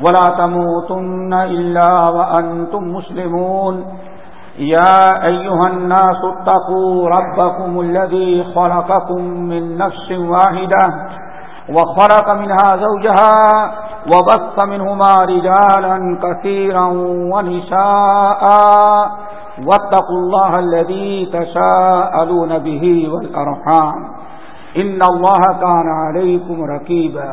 ولا تموتن إلا وأنتم مسلمون. يا أيها الناس اتقوا ربكم الذي خلقكم من نفس واحدة وخلق منها زوجها وبث منهما رجالا كثيرا ونساء. واتقوا الله الذي تساءلون به والأرحام. إن الله كان عليكم ركيبا.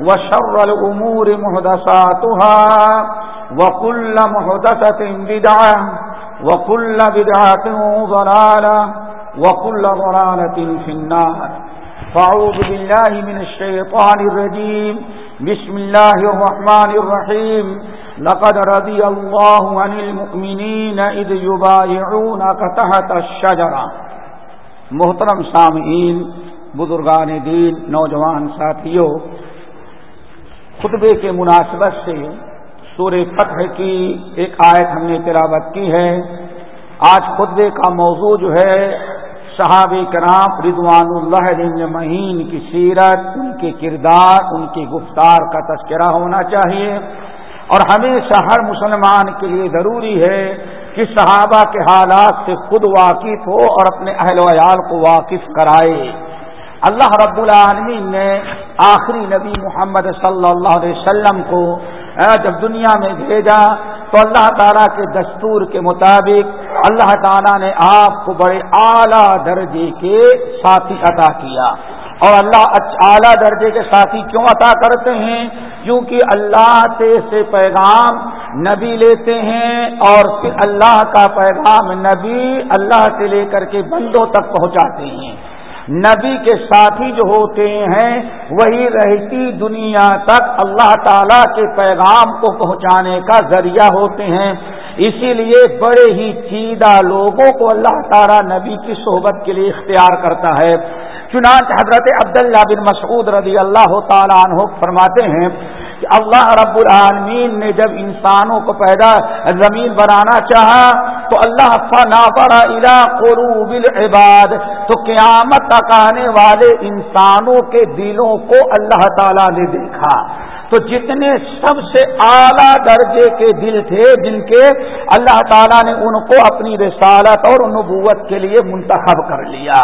وشر الأمور مهدساتها وكل مهدسة بدعة وكل بدعة ضلالة وكل ضلالة في النار. فعوذ بالله من الشيطان الرجيم. بسم الله الرحمن الرحيم. لقد رضي الله عن المؤمنين إذ يبايعونك تحت الشجرة. محترم سامعین، بزرگان دین، نوجوان ساتھیوں خطبے کے مناسبت سے سور فتح کی ایک آیت ہم نے تلاوت کی ہے۔ آج خطبے کا موضوع جو ہے صحاب کرام رضوان اللہ مہین کی سیرت، ان کے کردار، ان کی گفتار کا تذکرہ ہونا چاہیے۔ اور ہمیشہ ہر مسلمان کے لیے ضروری ہے کہ صحابہ کے حالات سے خود واقف ہو اور اپنے اہل ویال کو واقف کرائے۔ اللہ رب العالمین نے آخری نبی محمد صلی اللہ علیہ وسلم کو جب دنیا میں بھیجا تو اللہ تعالیٰ کے دستور کے مطابق اللہ تعالیٰ نے آپ کو بڑے اعلیٰ درجے کے ساتھی عطا کیا۔ اور اللہ اعلیٰ درجے کے ساتھی کیوں عطا کرتے ہیں؟ کیونکہ اللہ سے پیغام نبی لیتے ہیں اور پھر اللہ کا پیغام نبی اللہ سے لے کر کے بندوں تک پہنچاتے ہیں۔ نبی کے ساتھی جو ہوتے ہیں، وہی رہتی دنیا تک اللہ تعالی کے پیغام کو پہنچانے کا ذریعہ ہوتے ہیں۔ اسی لیے بڑے ہی چیدہ لوگوں کو اللہ تعالیٰ نبی کی صحبت کے لیے اختیار کرتا ہے۔ چنانچہ حضرت عبداللہ بن مسعود رضی اللہ تعالیٰ عنہ فرماتے ہیں کہ اللہ رب العالمین نے جب انسانوں کو پیدا زمین بنانا چاہا تو اللہ فنا بڑا الا قروب العباد، تو قیامت تک آنے والے انسانوں کے دلوں کو اللہ تعالی نے دیکھا۔ تو جتنے سب سے اعلیٰ درجے کے دل تھے جن کے اللہ تعالیٰ نے ان کو اپنی رسالت اور نبوت کے لیے منتخب کر لیا۔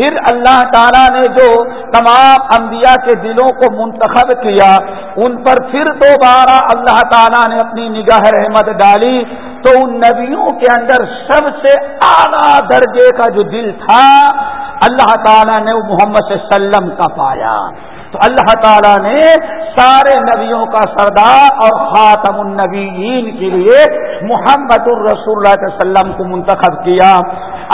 پھر اللہ تعالیٰ نے جو تمام انبیاء کے دلوں کو منتخب کیا، ان پر پھر دوبارہ اللہ تعالیٰ نے اپنی نگاہ رحمت ڈالی۔ تو ان نبیوں کے اندر سب سے اعلیٰ درجے کا جو دل تھا، اللہ تعالیٰ نے محمد صلی اللہ علیہ وسلم کا پایا۔ تو اللہ تعالیٰ نے سارے نبیوں کا سردار اور خاتم النبیین کے لیے محمد الرسول اللہ علیہ وسلم کو منتخب کیا۔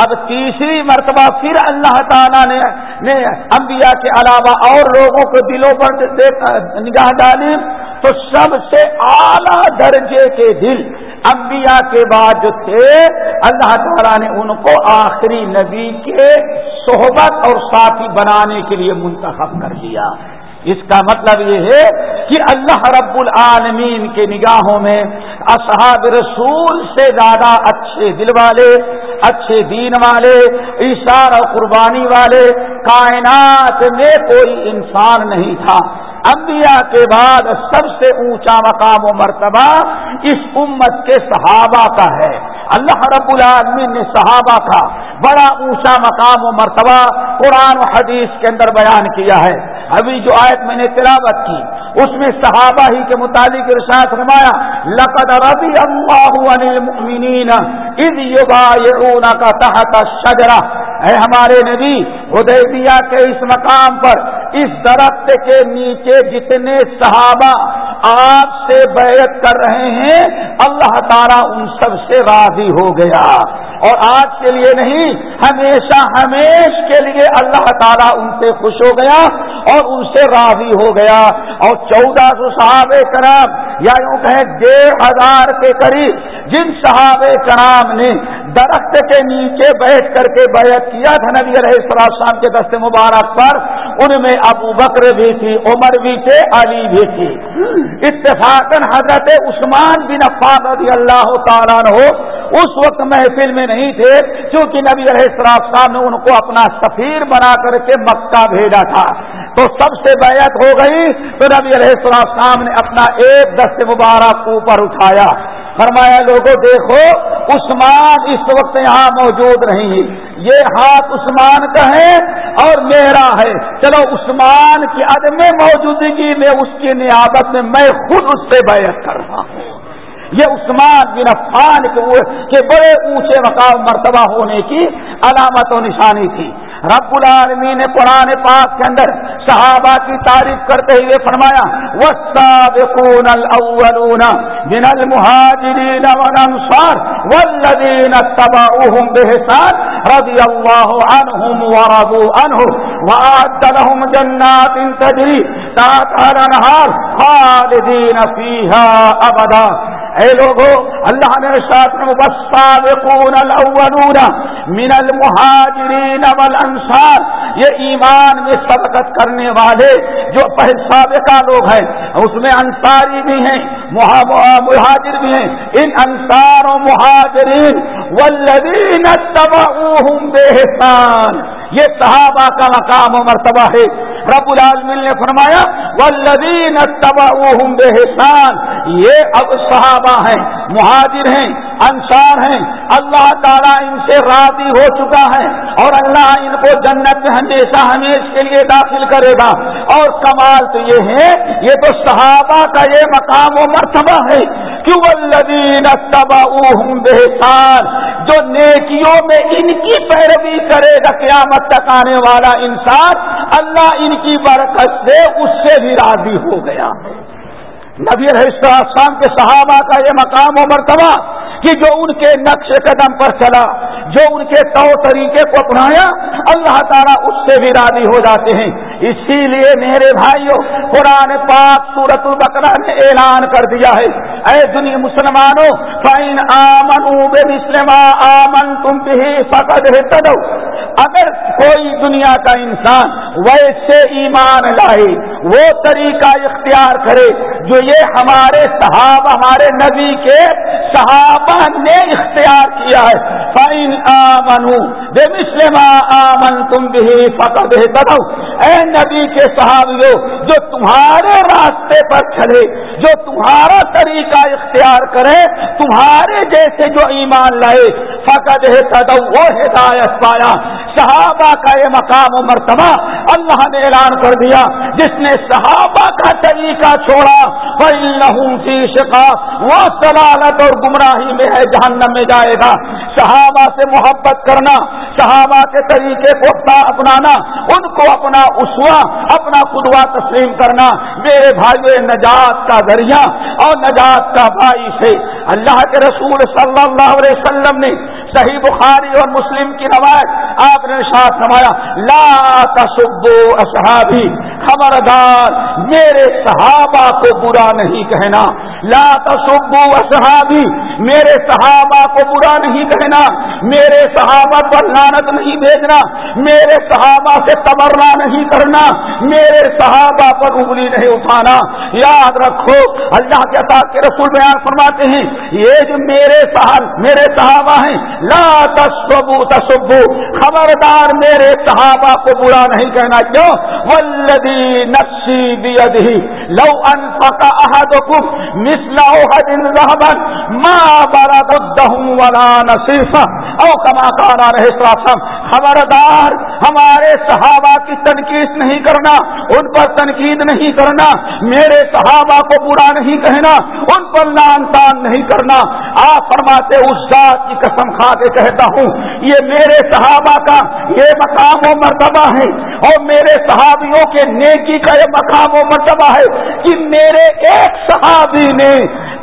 اب تیسری مرتبہ پھر اللہ تعالیٰ نے نے انبیاء کے علاوہ اور لوگوں کو دلوں پر نگاہ ڈالی۔ تو سب سے اعلیٰ درجے کے دل انبیاء کے بعد جو تھے، اللہ تعالیٰ نے ان کو آخری نبی کے صحبت اور ساتھی بنانے کے لیے منتخب کر لیا۔ اس کا مطلب یہ ہے کہ اللہ رب العالمین کے نگاہوں میں اصحاب رسول سے زیادہ اچھے دل والے، اچھے دین والے اشار اور قربانی والے کائنات میں کوئی انسان نہیں تھا۔ انبیاء کے بعد سب سے اونچا مقام و مرتبہ اس امت کے صحابہ کا ہے۔ اللہ رب العالمین نے صحابہ کا بڑا اونچا مقام و مرتبہ قرآن و حدیث کے اندر بیان کیا ہے۔ ابھی جو آیت میں نے تلاوت کی، اس میں صحابہ ہی کے متعلق ارشاد فرمایا، لقد رضی اللہ عن المؤمنین کا تحت شجرا اے ہمارے نبی ادیبیا کے اس مقام پر، اس درخت کے نیچے جتنے صحابہ آپ سے بیعت کر رہے ہیں، اللہ تعالیٰ ان سب سے راضی ہو گیا۔ اور آج کے لیے نہیں، ہمیشہ ہمیش کے لیے اللہ تعالیٰ ان سے خوش ہو گیا اور ان سے راضی ہو گیا۔ اور چودہ سو صحابہ کرام، یا یوں کہیں ڈیڑھ ہزار کے قریب، جن صحابہ کرام نے درخت کے نیچے بیٹھ کر کے بیعت کیا تھا نبی علیہ السلام کے دست مبارک پر؟ ان میں ابو بکر بھی تھی، عمر بھی تھے، علی بھی تھی اتفاق حضرت عثمان بن عفان رضی اللہ تعالیٰ ہو اس وقت محفل میں نہیں تھے کیونکہ نبی علیہ السلام صاحب نے ان کو اپنا سفیر بنا کر کے مکہ بھیجا تھا۔ تو سب سے بیعت ہو گئی، تو نبی علیہ السلام صاحب نے اپنا ایک دست مبارک اوپر اٹھایا۔ فرمایا لوگوں دیکھو، عثمان اس وقت یہاں موجود نہیں یہ ہاتھ عثمان کا ہے اور میرا ہے۔ چلو، عثمان کی عدم موجودگی میں اس کی نیابت میں میں خود اس سے بیعت کر رہا ہوں۔ یہ عثمان بن عفان کے بڑے اونچے مقام مرتبہ ہونے کی علامت و نشانی تھی۔ رب العالمین نے قرآن پاک کے اندر صحابہ کی تعریف کرتے ہوئے فرمایا، والسابقون الاولون من المهاجرين والانصار والذين اتبعوهم بإحسان رضي الله عنهم ورضوا عنه وأعد لهم جنات تجري تحتها الأنهار خالدين فيها أبدا اے لوگو، اللہ نے ساتھ والسابقون الاولون من المہاجرین والانصار یہ ایمان میں سبقت کرنے والے جو پہل سابقہ لوگ ہیں، اس میں انصاری بھی ہیں مہاجر بھی ہیں۔ ان انصار و مہاجرین والذین تبعوہم بے یہ صحابہ کا مقام و مرتبہ ہے۔ رب العالمین نے فرمایا والذین تبعوہم بحسان یہ اب صحابہ ہیں، مہاجر ہیں، انصار ہیں، اللہ تعالیٰ ان سے راضی ہو چکا ہے اور اللہ ان کو جنت میں ہمیشہ ہمیش کے لیے داخل کرے گا۔ اور کمال تو یہ ہے، یہ تو صحابہ کا یہ مقام و مرتبہ ہے۔ کیوں الذین تبعوہم بحسان جو نیکیوں میں ان کی پیروی کرے گا قیامت تک آنے والا انسان، اللہ ان کی برکت سے اس سے بھی راضی ہو گیا۔ نبی السلام کے صحابہ کا یہ مقام و مرتبہ کہ جو ان کے نقش قدم پر چلا جو ان کے طور طریقے کو اپنایا، اللہ تعالیٰ اس سے بھی راضی ہو جاتے ہیں۔ اسی لیے میرے بھائیوں، قرآن پاک سورت البقرہ نے اعلان کر دیا ہے۔ اے دنیا مسلمانوں فائن آمن مسلم آمن تم بھی فقد اگر کوئی دنیا کا انسان ویسے ایمان لائے وہ طریقہ اختیار کرے جو یہ ہمارے صحابہ، ہمارے نبی کے صحابہ نے اختیار کیا ہے۔ فائن آمن بے مسلم آمن تم بھی فقد ہے اے نبی کے صحابیوں جو تمہارے راستے پر چلے، جو تمہارا طریقہ اختیار کرے، تمہارے جیسے جو ایمان لائے، فقد ہے تدو وہ ہدایت پایا۔ صحابہ کا یہ مقام و مرتبہ اللہ نے اعلان کر دیا، جس نے صحابہ کا طریقہ چھوڑا فی شکا وہ سلالت اور گمراہی میں ہے، جہنم میں جائے گا۔ صحابہ سے محبت کرنا، صحابہ کے طریقے کو اپنانا، ان کو اپنا اسوا اپنا خدوا تسلیم کرنا۔ میرے بھائی نجات کا ذریعہ اور نجات کا بھائی سے اللہ کے رسول صلی اللہ علیہ وسلم نے صحیح بخاری اور مسلم کی روایت، آپ نے ساتھ نمایا لا تصبو اصحابی، خبردار، میرے صحابہ کو برا نہیں کہنا۔ لا تصبو اصحابی میرے صحابہ کو برا نہیں کہنا، میرے صحابہ پر لانت نہیں بھیجنا، میرے صحابہ سے تبرنا نہیں کرنا، میرے صحابہ پر انگلی نہیں اٹھانا۔ یاد رکھو، اللہ کے ساتھ کے رسول بیان فرماتے ہیں، یہ جو میرے صحاب، میرے صحابہ ہیں، لا تصبو تصبو خبردار میرے صحابہ کو برا نہیں کہنا۔ کیوں؟ ولدی نقشی بیدہی، لو انفق احدکم مثل احد ذهبا ما برد ولا او کما کارا رہے خبردار، ہمارے صحابہ کی تنقید نہیں کرنا، ان پر تنقید نہیں کرنا، میرے صحابہ کو برا نہیں کہنا، ان پر لان تان نہیں کرنا۔ آپ فرماتے، اس ذات کی قسم کھا کے کہتا ہوں، یہ میرے صحابہ کا یہ مقام و مرتبہ ہے، اور میرے صحابیوں کے نیکی کا یہ مقام و مرتبہ ہے کہ میرے ایک صحابی نے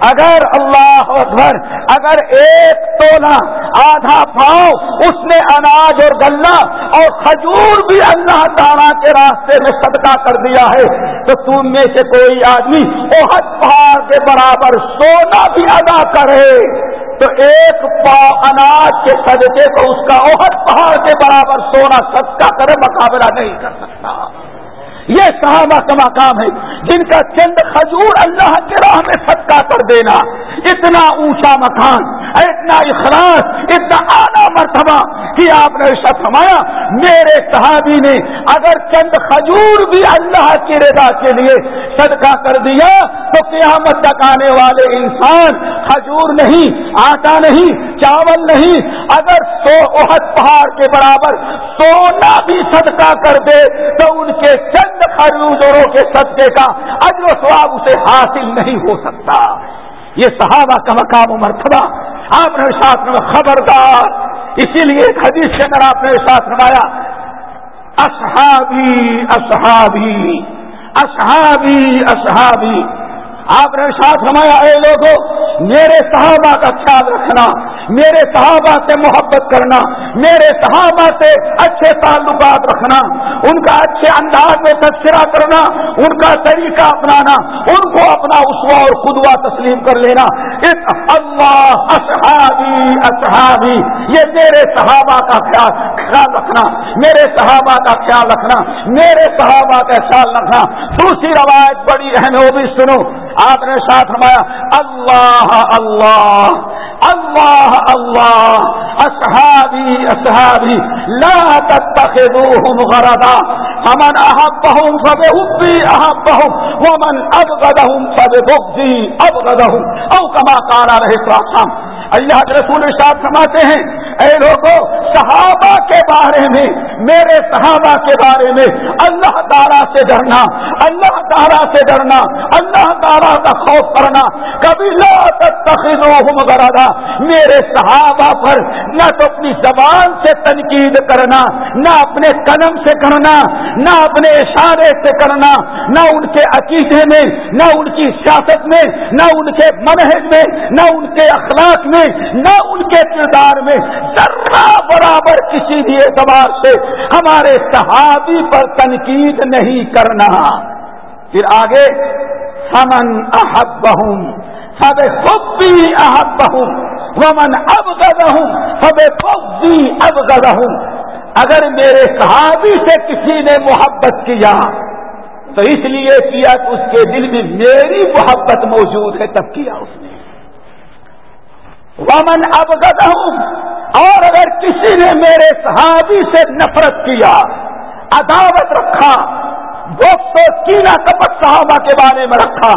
اگر اللہ اکبر، اگر ایک تولا آدھا پاؤں اس نے اناج اور گلہ اور کھجور بھی اللہ تعالیٰ کے راستے میں صدقہ کر دیا ہے، تو تم میں سے کوئی آدمی بہت پہاڑ کے برابر سونا بھی ادا کرے۔ تو ایک پاؤ اناج کے صدقے کو اس کا اوہد پہاڑ کے برابر سونا صدقہ کرے، مقابلہ نہیں کر سکتا۔ یہ صحابہ کا مقام ہے جن کا چند خجور اللہ کے راہ میں صدقہ کر دینا۔ اتنا اونچا مکان، اتنا اخلاص، اتنا اعلیٰ مرتبہ کہ آپ نے فرمایا، میرے صحابی نے اگر چند خجور بھی اللہ کی رضا کے لیے صدقہ کر دیا، تو قیامت تک آنے والے انسان کھجور نہیں، آٹا نہیں، چاول نہیں۔ اگر سو عہد پہاڑ کے برابر سونا بھی صدقہ کر دے، تو ان کے چند خجوروں کے صدقے کا اجر و سواب اسے حاصل نہیں ہو سکتا۔ یہ صحابہ کا مقام و مرتبہ آپ نے ساتھ میں خبردار۔ اسی لیے ایک حدیث کے اندر آپ نے ساتھ نمایا اصحابی اصحابی اصحابی اصحابی۔ آپ نے ساتھ نمایا اے لوگوں میرے صحابہ کا خیال رکھنا، میرے صحابہ سے محبت کرنا، میرے صحابہ سے اچھے تعلقات رکھنا، ان کا اچھے انداز میں تذکرہ کرنا، ان کا طریقہ اپنانا، ان کو اپنا اسوا اور خدوا تسلیم کر لینا۔ اس اللہ اصحابی اصحابی، یہ میرے صحابہ کا خیال خیال رکھنا، میرے صحابہ کا خیال رکھنا، میرے صحابہ کا خیال رکھنا۔ دوسری روایت بڑی اہم وہ بھی سنو آپ نے ساتھ رمایا اللہ اللہ اللہ اللہ، اصحابی اصحابی، لا تتخذوهم غرضا، فمن احبهم فبحبي احبهم ومن ابغضهم فببغضي ابغضهم او كما قال عليه الصلاه اللہ کے رسول ارشاد فرماتے ہیں، اے لوگوں صحابہ کے بارے میں میرے صحابہ کے بارے میں اللہ تعالیٰ سے ڈرنا، اللہ تعالیٰ سے ڈرنا، اللہ تعالیٰ کا خوف کرنا۔ کبھی لا تخذوهم غرضا، میرے صحابہ پر نہ تو اپنی زبان سے تنقید کرنا، نہ اپنے قلم سے کرنا، نہ اپنے اشارے سے کرنا، نہ ان کے عقیدے میں، نہ ان کی سیاست میں، نہ ان کے منہج میں، نہ ان کے اخلاق میں، نہ ان کے کردار میں، ذرہ برابر کسی بھی اعتبار سے ہمارے صحابی پر تنقید نہیں کرنا۔ پھر آگے سمن احب بہوں سب خود بھی احب بہوں ومن اب گد ہوں سب خود بھی اب گد ہوں اگر میرے صحابی سے کسی نے محبت کیا، تو اس لیے کیا کہ اس کے دل میں میری محبت موجود ہے، تب کیا اس نے؟ ومن اب ہوں اور اگر کسی نے میرے صحابی سے نفرت کیا، عداوت رکھا گفت و کینا کپت صحابہ کے بارے میں رکھا،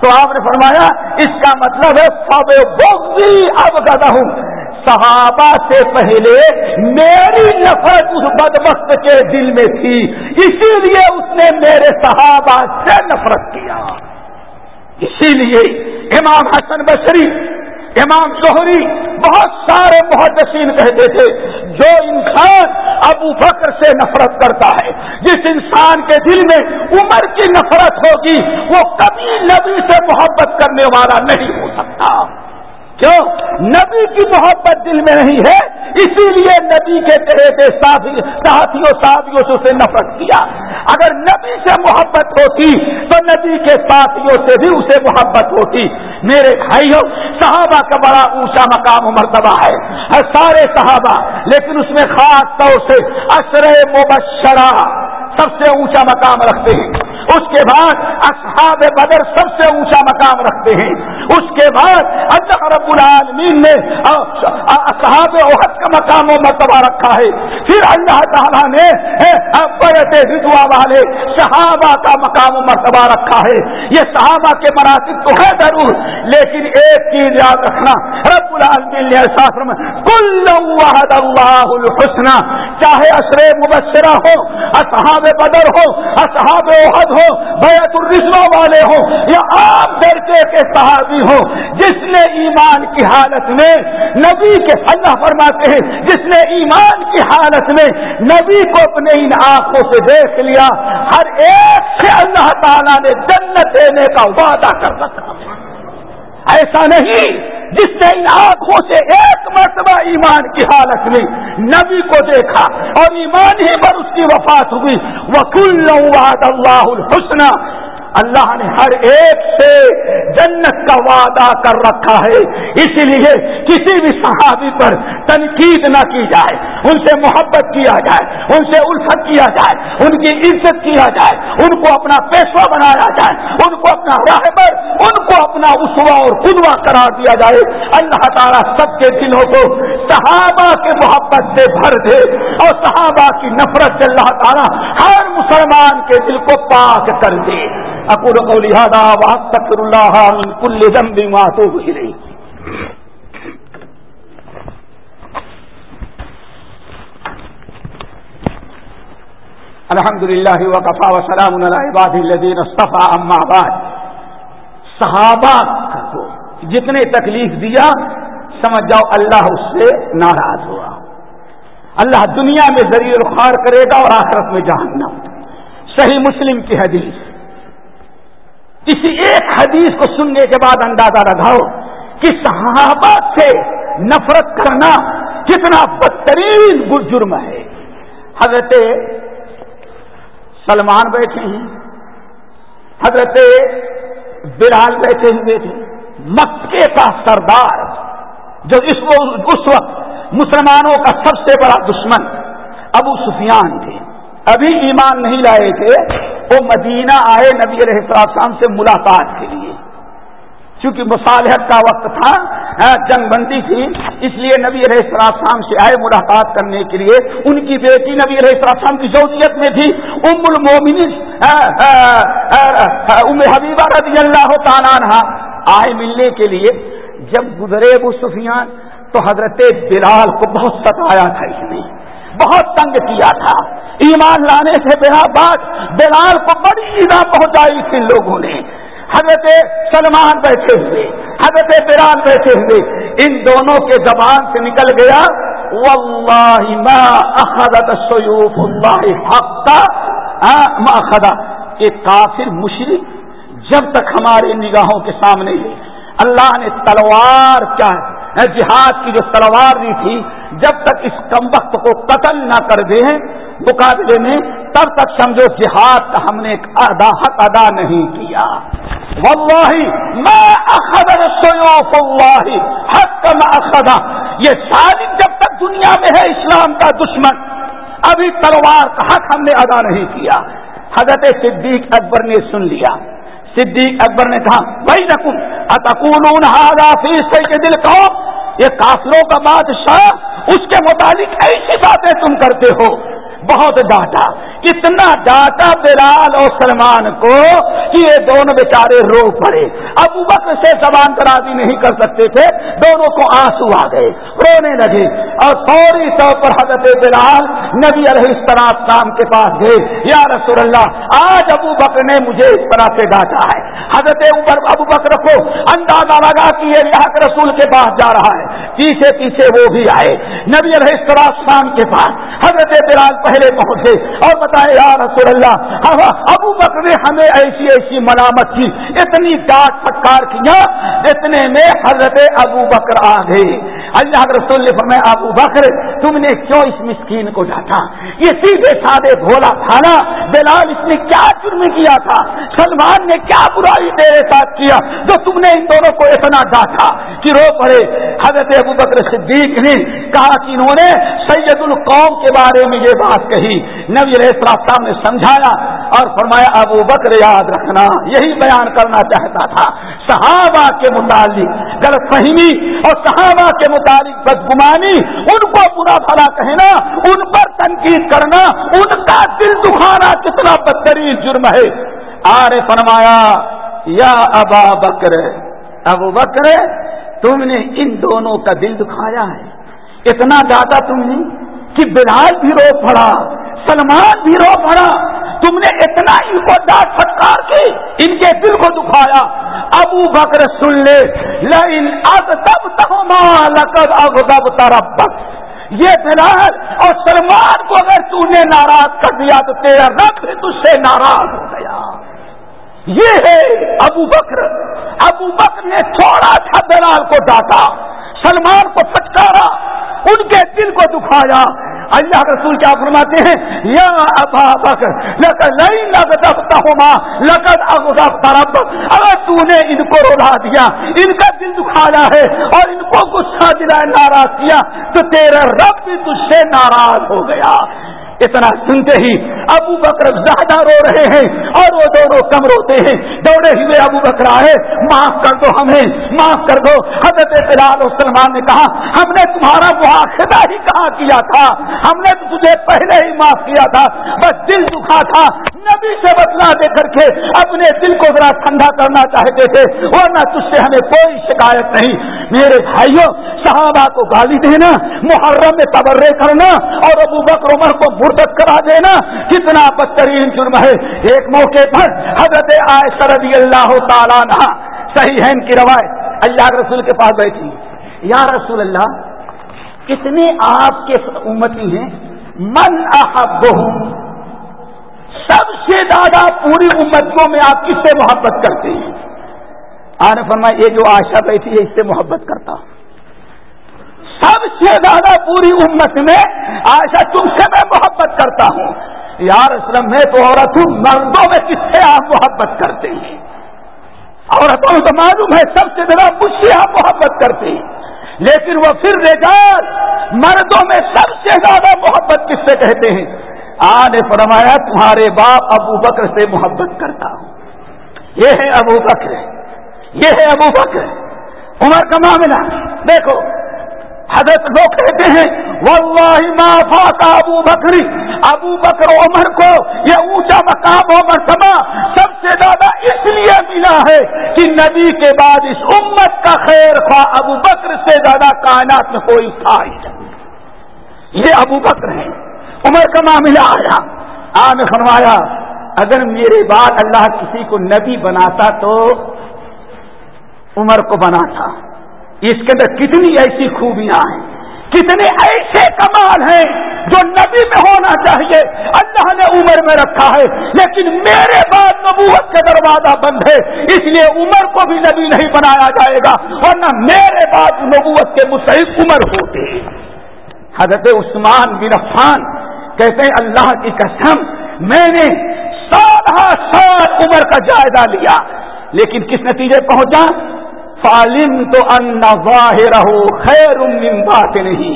تو آپ نے فرمایا، اس کا مطلب ہے سب بوگی اب ہوں صحابہ سے پہلے میری نفرت اس بدبخت کے دل میں تھی، اسی لیے اس نے میرے صحابہ سے نفرت کیا۔ اسی لیے امام حسن بشری امام شہری بہت سارے محدثین کہتے تھے، جو انسان ابو بکر سے نفرت کرتا ہے، جس انسان کے دل میں عمر کی نفرت ہوگی، وہ کبھی نبی سے محبت کرنے والا نہیں ہو سکتا۔ کیوں؟ نبی کی محبت دل میں نہیں ہے، اسی لیے نبی کے کے ساتھیوں ساتھیوں سے اسے نفرت کیا۔ اگر نبی سے محبت ہوتی تو نبی کے ساتھیوں سے بھی اسے محبت ہوتی۔ میرے بھائیوں، صحابہ کا بڑا اونچا مقام و مرتبہ ہے سارے صحابہ، لیکن اس میں خاص طور سے اشر مبشرہ سب سے اونچا مقام رکھتے ہیں۔ اس کے بعد اصحاب بدر سب سے اونچا مقام رکھتے ہیں۔ اس کے بعد اللہ رب العالمین نے اصحاب عہد کا مقام و مرتبہ رکھا ہے۔ پھر اللہ تعالیٰ نے برت رضوا والے صحابہ کا مقام و مرتبہ رکھا ہے۔ یہ صحابہ کے مناسب تو ہے ضرور، لیکن ایک چیز یاد رکھنا، رب رب العالمین نے میں کل اللہ الحسن چاہے اشر مبشرہ ہو، اصحاب بدر ہو، اصحاب عہد ہو، بیت الرضوا والے ہو، یا عام درجے کے صحابی ہو، جس نے ایمان کی حالت میں نبی کے اللہ فرماتے ہیں، جس نے ایمان کی حالت میں نبی کو اپنے ان آنکھوں سے دیکھ لیا، ہر ایک سے اللہ تعالیٰ نے جنت دینے کا وعدہ کر رکھا۔ ایسا نہیں۔ جس نے ان آنکھوں سے ایک مرتبہ ایمان کی حالت میں نبی کو دیکھا اور ایمان ہی پر اس کی وفات ہوئی۔ وکل اللہ الحسن اللہ نے ہر ایک سے جنت کا وعدہ کر رکھا ہے۔ اسی لیے کسی بھی صحابی پر تنقید نہ کی جائے، ان سے محبت کیا جائے، ان سے الفت کیا جائے، ان کی عزت کیا جائے، ان کو اپنا پیشوا بنایا جائے، ان کو اپنا راہبر ان کو اپنا اسوا اور خدوا قرار دیا جائے۔ اللہ تعالیٰ سب کے دلوں کو صحابہ کے محبت سے بھر دے اور صحابہ کی نفرت سے اللہ تعالیٰ ہر مسلمان کے دل کو پاک کر دے۔ اکور کو لہٰذا واستغفر اللہ من کل ذنب ما توب الحمد للہ وقفا وسلام علی عباد الذین اصطفى اما بعد. صحابہ کو جتنے تکلیف دیا، سمجھ جاؤ اللہ اس سے ناراض ہوا۔ اللہ دنیا میں ذریعہ خوار کرے گا اور آخرت میں جہنم۔ صحیح مسلم کی حدیث۔ کسی ایک حدیث کو سننے کے بعد اندازہ لگاؤ کہ صحابہ سے نفرت کرنا کتنا بدترین جرم ہے۔ حضرت سلمان بیٹھے ہیں، حضرت بلال بیٹھے ہوئے تھے مکے کا سردار، جو اس وقت مسلمانوں کا سب سے بڑا دشمن ابو سفیان تھے۔ ابھی ایمان نہیں لائے تھے، وہ مدینہ آئے نبی علیہ السلام سے ملاقات کے لیے۔ چونکہ مصالحت کا وقت تھا ہاں، جنگ بندی تھی، اس لیے نبی علیہ السلام سے آئے ملاقات کرنے کے لیے۔ ان کی بیٹی نبی علیہ السلام کی زوجیت میں تھی، ام المومن ہاں، ہاں، ام حبیبہ رضی اللہ تعالیٰ آئے ملنے کے لیے۔ جب گزرے ابو سفیان تو حضرت بلال کو بہت ستایا تھا اس نے۔ بہت تنگ کیا تھا۔ ایمان لانے سے بنا بعد بلال کو بڑی ایزا پہنچائی تھی لوگوں نے۔ حضرت سلمان بیٹھے ہوئے، حضرت بلال بیٹھے ہوئے۔ ان دونوں کے زبان سے نکل گیا۔ واللہ ما اخذت سیوف اللہ حقا۔ ما اخذا کہ کافر مشرق جب تک ہماری نگاہوں کے سامنے ہے۔ اللہ نے تلوار کیا جہاد کی جو تلوار دی تھی جب تک اس کم وقت کو قتل نہ کر دیں، مقابلے میں تب تک سمجھو جہاد کا ہم نے ادا، حق ادا نہیں کیا۔ واللہ ما اخذ السیوف اللہ، حق ما اخذا یہ ساری جب تک دنیا میں ہے اسلام کا دشمن، ابھی تلوار کا حق ہم نے ادا نہیں کیا۔ حضرت صدیق اکبر نے سن لیا۔ صدیق اکبر نے کہا بھائی نقم اتکون فی سید دل قوم یہ کافروں کا بادشاہ، اس کے متعلق ایسی باتیں تم کرتے ہو۔ بہت ڈانٹا اتنا ڈانٹا بلال اور سلمان کو کہ یہ دونوں بیچارے رو پڑے۔ اب وقت سے زبان درازی نہیں کر سکتے تھے، دونوں کو آنسو آ گئے۔ رونے لگے اور فوری طور پر حضرت بلال نبی علیہ السلام کے پاس گئے۔ یا رسول اللہ، آج ابو بکر نے مجھے اس طرح سے ڈانٹا ہے۔ حضرت اوپر ابو بکر کو اندازہ لگا کہ یہ لاک رسول کے پاس جا رہا ہے۔ پیچھے پیچھے وہ بھی آئے۔ نبی علیہ السلام کے پاس حضرت بلال پہلے پہنچے اور بتائے، یا رسول اللہ ہاں، ہاں، ابو بکر نے ہمیں ایسی ایسی کی ملامت کی، اتنی ڈانٹ پٹکار کیا ہاں، اتنے میں حضرت ابو بکر آ گئے۔ اللہ رسول نے فرمایا، ابو بکر، تم نے کیوں اس مسکین کو ڈانٹا یہ سیدھے سادے بھولا تھانا بلال اس نے کیا جرم کیا تھا؟ سلمان نے کیا برائی تیرے ساتھ کیا جو تم نے ان دونوں کو اتنا ڈانٹا کہ رو پڑے۔ حضرت ابو بکر صدیق نے کہا کہ انہوں نے سید القوم کے بارے میں یہ بات کہی۔ نبی علیہ السلام نے سمجھایا اور فرمایا، ابو بکر یاد رکھنا، یہی بیان کرنا چاہتا تھا۔ صحابہ کے متعلق غلط فہمی اور صحابہ کے متعلق بدگمانی، ان کو برا بھلا کہنا، ان پر تنقید کرنا، ان کا دل دکھانا کتنا بدترین جرم ہے۔ آرے فرمایا، یا ابا بکر، ابو بکر، تم نے ان دونوں کا دل دکھایا ہے۔ اتنا زیادہ تم نے کہ بلال بھی رو پڑا، سلمان بھی رو پڑا تم نے اتنا ان کو ڈانٹ پھٹکار کی، ان کے دل کو دکھایا۔ ابو بکر سن لے لائن اب تب لقد اب دب ترب یہ بلال اور سلمان کو اگر تو نے ناراض کر دیا تو تیرا رب تجھ سے ناراض ہو گیا۔ یہ ہے ابو بکر۔ ابو بکر نے تھوڑا تھا بلال کو ڈانٹا، سلمان کو پھٹکارا، ان کے دل کو دکھایا۔ اللہ رسول کیا فرماتے ہیں؟ یا ابا بکر لقد نہیں لگتا ہوما لقد اغضب رب اگر تو نے ان کو رولا دیا، ان کا دل دکھایا ہے اور ان کو غصہ دلایا، ناراض کیا، تو تیرا رب بھی تجھ سے ناراض ہو گیا۔ اتنا سنتے ہی ابو بکر زیادہ رو رہے ہیں اور وہ دونوں کم روتے ہیں۔ دوڑے ہوئے ابو بکر آئے۔ معاف کر دو ہمیں، معاف کر دو۔ حضرت بلال و سلمان نے کہا، ہم نے تمہارا مواخذہ ہی کہاں کیا تھا؟ ہم نے تجھے پہلے ہی معاف کیا تھا۔ بس دل دکھا تھا۔ نبی سے بدلا دے کر کے اپنے دل کو ذرا ٹھنڈا کرنا چاہتے تھے، ورنہ تجھ سے ہمیں کوئی شکایت نہیں۔ میرے بھائیوں صحابہ کو گالی دینا، محرم میں تبرے کرنا اور ابو بکر، عمر کو مرتب کرا دینا کتنا بدترین جرم ہے، ایک موقع پر حضرت آئے رضی اللہ تعالیٰ نہ صحیح ہے ان کی روایت، اللہ رسول کے پاس بیٹھی یا رسول اللہ، کتنے آپ کے امتی ہیں؟ من احب سب سے زیادہ پوری امتوں میں آپ کس سے محبت کرتے ہیں؟ آنے فرمایا یہ جو آشا بیٹھی ہے، اس سے محبت کرتا۔ ہوں سب سے زیادہ پوری امت میں آشا تم سے میں محبت کرتا ہوں۔ یار اسلم میں تو عورت ہوں مردوں میں کس سے آپ محبت کرتے ہیں؟ عورتوں تو معلوم ہے، سب سے زیادہ مجھ سے آپ محبت کرتے ہیں۔ لیکن وہ پھر رجال، مردوں میں سب سے زیادہ محبت کس سے کہتے ہیں؟ آنے فرمایا، تمہارے باپ ابو بکر سے محبت کرتا ہوں۔ یہ ہے ابو بکر۔ یہ ہے ابو بکر، عمر کا معاملہ۔ دیکھو، حضرت لوگ کہتے ہیں، واللہ ما فاتا ابو بکری ابو بکر عمر کو یہ اونچا مقام و مرتبہ سب سے زیادہ اس لیے ملا ہے کہ نبی کے بعد اس امت کا خیر خواہ ابو بکر سے زیادہ کائنات میں کوئی تھا یہ ابو بکر ہے عمر کا معاملہ آیا۔ آم فرمایا، اگر میرے بعد اللہ کسی کو نبی بناتا تو عمر کو بناتا اس کے اندر کتنی ایسی خوبیاں ہیں، کتنے ایسے کمال ہیں جو نبی میں ہونا چاہیے، اللہ نے عمر میں رکھا ہے۔ لیکن میرے بعد نبوت کے دروازہ بند ہے، اس لیے عمر کو بھی نبی نہیں بنایا جائے گا، ورنہ میرے بعد نبوت کے مستحق عمر ہوتے ہیں۔ حضرت عثمان بن عفان کہتے ہیں، اللہ کی قسم، میں نے سارا سال عمر کا جائزہ لیا، لیکن کس نتیجے پہنچا؟ فالم تو ان واہ خیر بات نہیں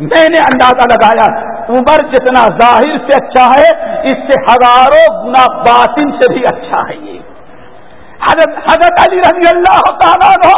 میں نے اندازہ لگایا، عمر جتنا ظاہر سے اچھا ہے، اس سے ہزاروں گنا باطن سے بھی اچھا ہے یہ۔ حضرت حضرت علی رضی اللہ تعالیٰ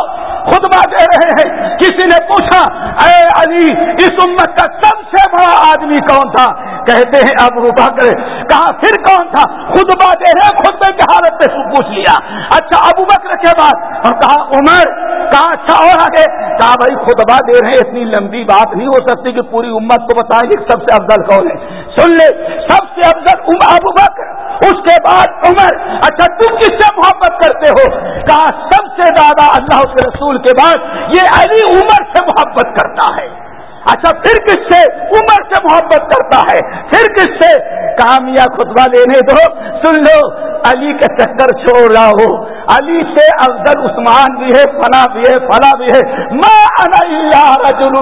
خطبہ دے رہے ہیں۔ کسی نے پوچھا، اے علی، اس امت کا سب سے بڑا آدمی کون تھا؟ کہتے ہیں ابو بکر۔ کہا، پھر کون تھا؟ خطبہ دے رہے خطبے کی حالت میں پوچھ لیا۔ اچھا ابو بکر کے بعد۔ اور کہا، عمر؟ کہا اچھا اور آگے؟ کہا، بھائی، خطبہ دے رہے ہیں، اتنی لمبی بات نہیں ہو سکتی کہ پوری امت کو بتائیں گے سب سے افضل کون ہے۔ سن لے، سب سے افضل ابو بکر۔ اس کے بعد عمر۔ اچھا تم کس سے محبت کر کرتے ہو، کہا سب سے زیادہ اللہ کے رسول کے بعد یہ علی عمر سے محبت کرتا ہے۔ اچھا پھر کس سے عمر سے محبت کرتا ہے؟ پھر کس سے؟ کامیاب خطبہ لینے دو، سن لو، علی کا چکر چھوڑ رہا ہو علی سے افضل عثمان بھی ہے، فنا بھی ہے فلا بھی ہے۔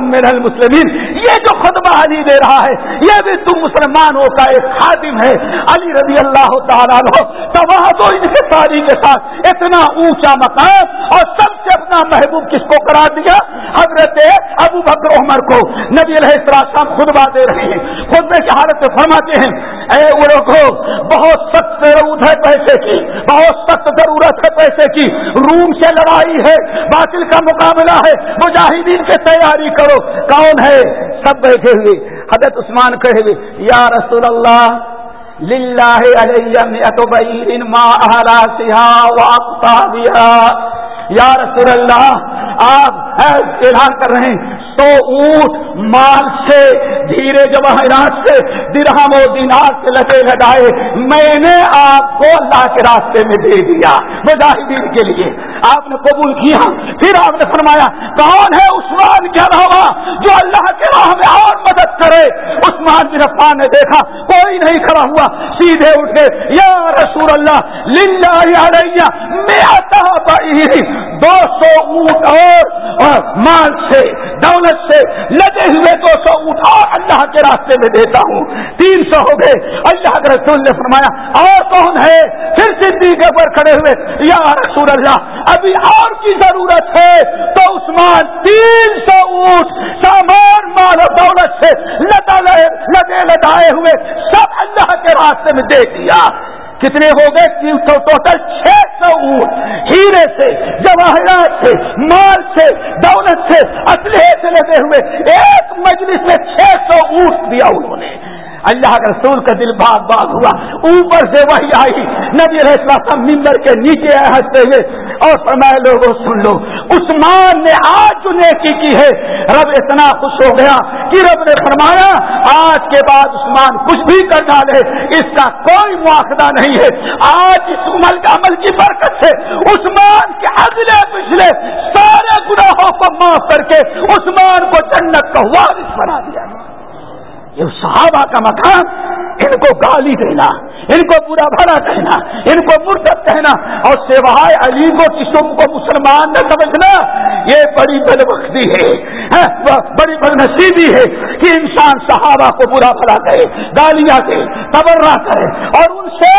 من المسلمین۔ یہ جو خطبہ علی دے رہا ہے۔ یہ بھی تم مسلمانوں کا ایک خادم ہے۔ علی رضی اللہ تعالیٰ تو ان کے کے ساتھ اتنا اونچا مقام اور سب سے اپنا محبوب کس کو کرا دیا؟ حضرت ابو بکر عمر کو۔ نبی علیہ السلام خطبہ دے رہے ہیں۔ خطبے کی حالت فرماتے ہیں، اے کو بہت سخت ضرورت ہے پیسے کی، بہت سخت ضرورت ہے پیسے کی۔ روم سے لڑائی ہے، باطل کا مقابلہ ہے، مجاہدین کی تیاری کرو۔ کون ہے؟ سب بیٹھے ہوئے حضرت عثمان کھڑے ہوئے یا رسول اللہ للہ علیہ ما اہلا سہا یا رسول اللہ آپ اعلان کر رہے ہیں، سو اونٹ مال سے، دھیرے جواہرات سے درہم و دینار سے لگے لگائے میں نے آپ کو اللہ کے راستے میں دے دیا۔ مجاہدین کے لیے آپ نے قبول کیا۔ پھر آپ نے فرمایا، کون ہے عثمان کے علاوہ جو اللہ کے راہ میں اور مدد کرے؟ عثمان بن عفان نے دیکھا، کوئی نہیں کھڑا ہوا۔ سیدھے اٹھ گئے یا رسول اللہ، للہ علیہ میں آتا دو سو اونٹ اور مال سے، دولت سے لگے ہوئے دو سو اونٹ اور اللہ کے راستے میں دیتا ہوں۔ تین سو ہو گئے۔ اللہ کے رسول نے فرمایا، اور کون ہے؟ پھر صدیق کے اوپر کھڑے ہوئے، یا رسول اللہ، ابھی اور کی ضرورت ہے؟ تو عثمان تین سو اونٹ سامان، مال و دولت سے لگے لگائے ہوئے، سب اللہ کے راستے میں دے دیا۔ کتنے ہو گئے؟ تین سو ٹوٹل چھ سو اونٹ۔ ہیرے سے، جواہرات سے، مال سے، دولت سے اسلحے سے لگے ہوئے۔ ایک مجلس میں چھ سو اونٹ دیا انہوں نے۔ اللہ کے رسول کا دل باغ باغ ہوا۔ اوپر سے وہی آئی۔ نبی رہا ممبر کے نیچے آئے ہنستے ہوئے اور فرمائے لوگوں سن لو۔ عثمان نے آج جو نیکی کی ہے۔ رب اتنا خوش ہو گیا کہ رب نے فرمایا، آج کے بعد عثمان کچھ بھی کر ڈالے اس کا کوئی مواقع نہیں ہے۔ آج اس عمل کا عمل کی برکت سے عثمان کے اگلے پچھلے سارے گناہوں کو معاف کر کے عثمان کو جنت کا وارث بنا دیا۔ یہ صحابہ کا مکان، ان کو گالی دینا، ان کو برا بھرا کہنا، ان کو مرتب کہنا اور سوائے علی کو کسم کو مسلمان نہ سمجھنا، یہ بڑی بد بختی ہے ہاں، بڑی بد نصیبی ہے کہ انسان صحابہ کو برا بھرا کہے، گالیاں دے، تبرہ کرے اور ان سے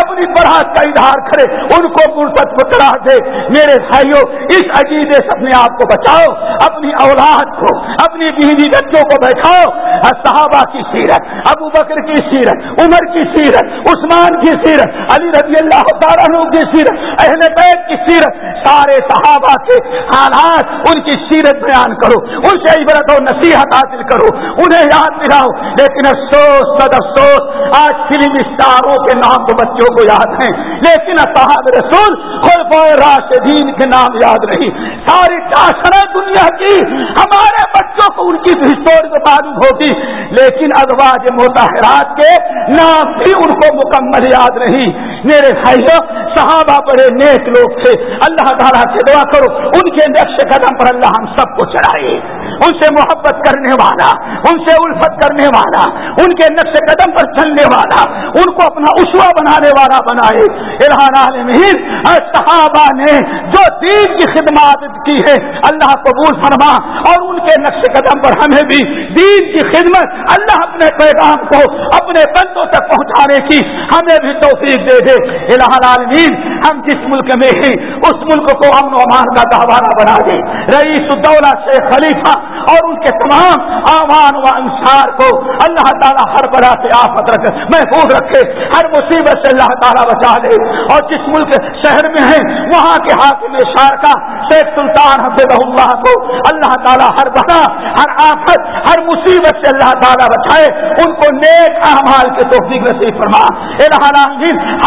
اپنی برات کا اظہار کرے، ان کو مرتب قرار دے۔ میرے بھائیوں اس عقیدے سے اپنے آپ کو بچاؤ، اپنی اولاد کو، اپنی بیوی بچوں کو بیٹھاؤ صحابہ کی سیرت، ابو بکر کی سیرت، عمر کی سیرت، عثمان کی سیرت، علی رضی اللہ تعالیٰ کی سیرت، اہل بیت کی سیرت، سارے صحابہ کے حالات ان کی سیرت بیان کرو، ان سے عبرت و نصیحت حاصل کرو، انہیں یاد دلاؤ۔ لیکن افسوس، بد افسوس، آج فلم اسٹاروں کے نام تو بچوں کو یاد ہیں، لیکن صحاب رسول خلف راشدین کے نام یاد نہیں۔ ساری چاشریں دنیا کی ہمارے بچوں کو ان کی ہسٹوری میں معلوم ہوتی لیکن ادواج متحرات کے نام بھی ان کو مکمل یاد نہیں۔ میرے بھائیوں صحابہ بڑے نیک لوگ تھے۔ اللہ تعالیٰ سے دعا کرو، ان کے نقش قدم پر اللہ ہم سب کو چڑھائے۔ ان سے محبت کرنے والا، ان سے الفت کرنے والا، ان کے نقش قدم پر چلنے والا، ان کو اپنا اسوا بنانے والا بنائے۔ ارحان عالمین صحابہ نے جو دین کی خدمات کی ہے، اللہ قبول فرما اور ان کے نقش قدم پر ہمیں بھی دین کی خدمت اللہ اپنے پیغام کو اپنے بندوں تک پہنچانے کی ہمیں بھی توفیق دے دے۔ العالمین، ہم جس ملک میں ہیں، اس ملک کو امن و امان کا گہوارہ بنا دے۔ رئیس الدولہ سے خلیفہ اور ان کے تمام امان و انصار کو اللہ تعالیٰ ہر بڑا سے آفت رکھے محفوظ رکھے۔ ہر مصیبت سے اللہ تعالیٰ بچا دے۔ اور جس ملک شہر میں ہیں، وہاں کے حاکم شارکا شیخ سلطان حفظ اللہ کو اللہ تعالیٰ ہر بڑا ہر آفت، ہر مصیبت سے اللہ تعالیٰ بچائے، ان کو نیک اعمال کے توفیق نصیب فرما۔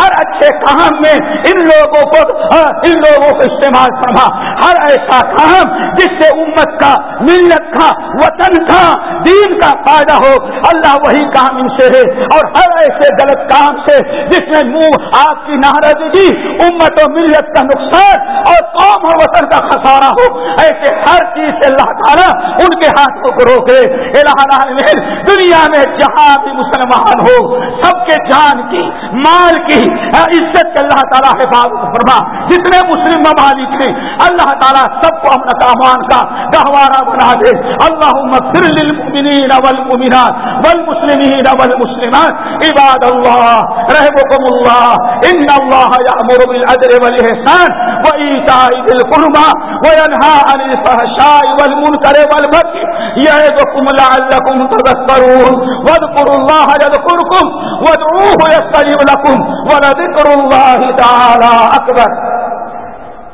ہر اچھے کام میں ان لوگوں کو ان لوگوں کو استعمال فرما۔ ہر ایسا کام جس سے امت کا، ملت کا، وطن کا، دین کا فائدہ ہو، اللہ وہی کام ان سے ہے۔ اور ہر ایسے غلط کام سے جس میں منہ آپ کی ناراضگی، امت و ملت کا نقصان اور قوم اور وطن کا خسارہ ہو، ایسے ہر چیز سے اللہ تعالیٰ ان کے ہاتھوں کو روکے دنیا میں جہاں بھی مسلمان ہو، سب کے جان کی، مال کی، عزت کے اللہ تعالیٰ حفاظت فرما۔ جتنے مسلم ممالک ہیں اللہ تعالیٰ سب کو اپنا کامان کا گہوارہ بنا دے اللہ مغفر للمؤمنین والمؤمنات والمسلمین والمسلمات، عباد اللہ رحمكم اللہ، ان اللہ یامر بالعدل والاحسان وایتاء ذی القربى وینھا عن الفحشاء والمنکر والبغي لعلکم تذکرون۔ واذکروا اللہ یذکرکم وادعوه يستجب لكم ولذكر الله تعالى أكبر